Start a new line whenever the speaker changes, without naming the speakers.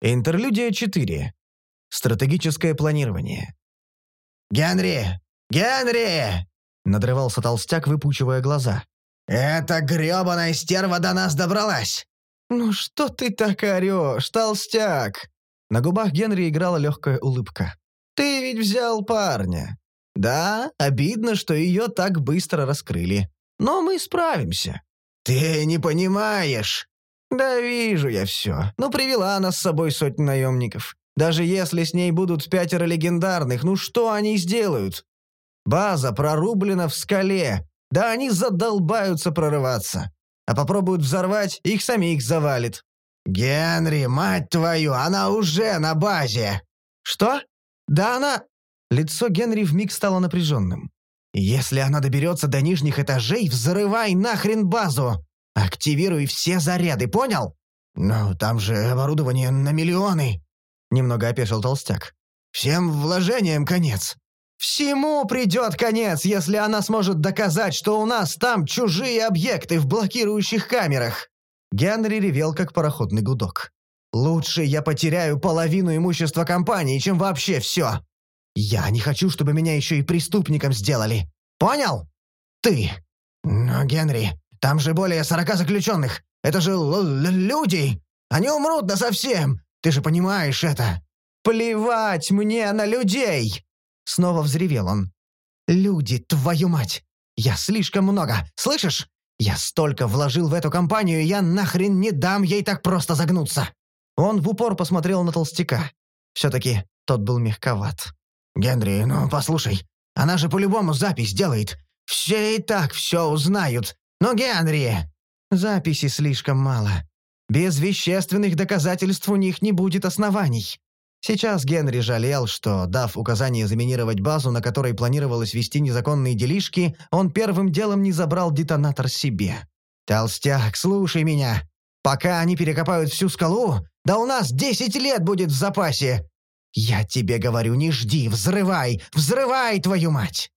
Интерлюдия 4. Стратегическое планирование.
«Генри! Генри!»
— надрывался толстяк, выпучивая глаза.
«Эта грёбаная стерва до нас добралась!»
«Ну что ты так орёшь, толстяк?» На губах Генри играла легкая улыбка. «Ты ведь взял парня. Да, обидно, что ее так быстро раскрыли. Но мы справимся».
«Ты не понимаешь!»
«Да вижу я все. Ну, привела она с собой сотни наемников. Даже если с ней будут пятеро легендарных, ну что они сделают? База прорублена в скале. Да они задолбаются прорываться. А попробуют взорвать, их самих завалит».
«Генри, мать твою, она уже на базе!»
«Что? Да она...» Лицо Генри вмиг стало напряженным. «Если она доберется до нижних этажей, взрывай нахрен базу! Активируй все заряды, понял?»
«Ну, там же оборудование на миллионы!»
Немного опешил толстяк.
«Всем вложениям конец!»
«Всему придет конец, если она сможет доказать, что у нас там чужие объекты в блокирующих камерах!» Генри ревел, как пароходный гудок. «Лучше я потеряю половину имущества компании, чем вообще все!» Я не хочу, чтобы меня еще и преступником сделали. Понял? Ты.
Но, Генри, там же более сорока заключенных. Это же люди. Они умрут насовсем. Ты же понимаешь это.
Плевать мне на людей! Снова взревел он. Люди, твою мать! Я слишком много, слышишь? Я столько вложил в эту компанию, я нахрен не дам ей так просто загнуться. Он в упор посмотрел на толстяка. Все-таки тот был мягковат.
«Генри, ну послушай, она же по-любому запись делает. Все и так все узнают. Ну, Генри!»
«Записи слишком мало. Без вещественных доказательств у них не будет оснований». Сейчас Генри жалел, что, дав указание заминировать базу, на которой планировалось вести незаконные делишки, он первым делом не забрал детонатор себе. «Толстяк, слушай меня. Пока они перекопают всю скалу, да у нас десять лет будет в запасе. «Я тебе говорю, не жди, взрывай! Взрывай, твою мать!»